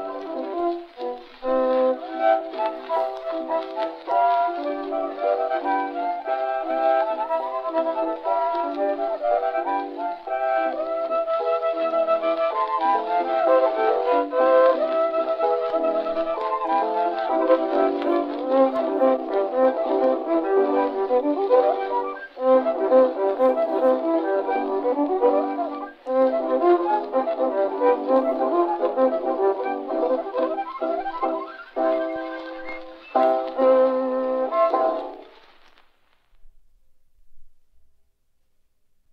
Bye.